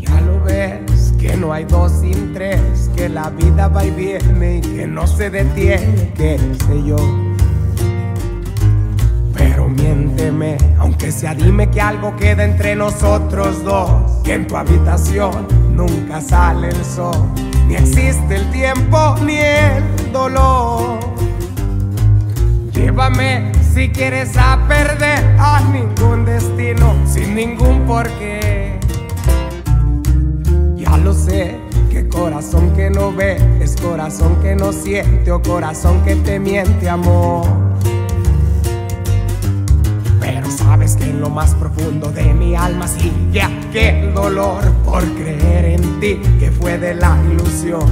Ya lo ves, que no hay dos sin tres, que la vida va y viene y que no se detiene, qué sé yo. Pero miénteme, aunque sea dime que algo queda entre nosotros dos, que en tu habitación nunca sale el sol, ni existe el tiempo ni el dolor. Llévame si quieres a perder a ningún destino, sin ningún porqué. Ya lo sé, que corazón que no ve es corazón que no siente o corazón que te miente, amor. Pero sabes que en lo más profundo de mi alma sigue aquel dolor por creer en ti, que fue de la ilusión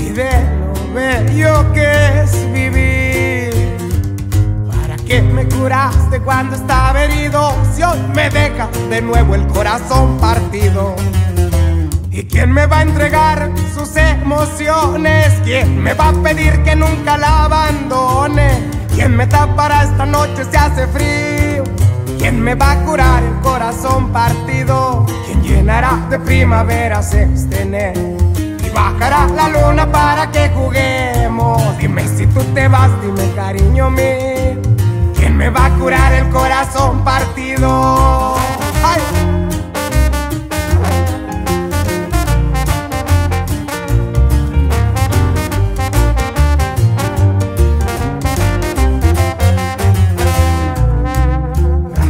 y de lo bello que es vivir. ¿Para qué me curaste cuando estaba herido? Si hoy me dejas de nuevo el corazón partido. ¿Y quién me va a entregar sus emociones? ¿Quién me va a pedir que nunca la abandone? ¿Quién me tapará esta noche si hace frío? ¿Quién me va a curar el corazón partido? ¿Quién llenará de primaveras este enero? Y bajará la luna para que juguemos. Dime si tú te vas, dime cariño mío. ¿Quién me va a curar el corazón partido?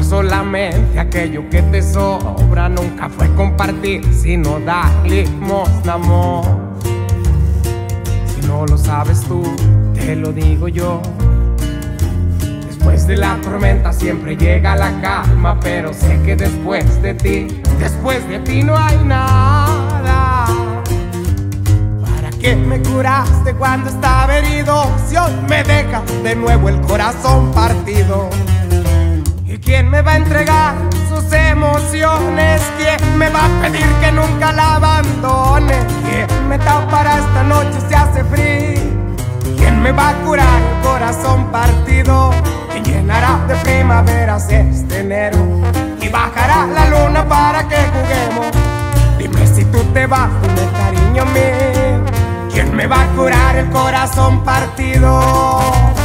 Solamente aquello que te sobra nunca fue compartir, sino dar limosna, amor. Si no lo sabes tú, te lo digo yo. De la tormenta siempre llega la calma, pero sé que después de ti, después de ti no hay nada. ¿Para qué me curaste cuando estaba herido? Si hoy me dejas de nuevo el corazón partido. ¿Y quién me va a entregar sus emociones? ¿Quién me va a pedir que nunca la abandone? ¿Quién me tapará primaveras este enero? Y bajará la luna para que juguemos. Dime si tú te vas, dime cariño mío. ¿Quién me va a curar el corazón partido?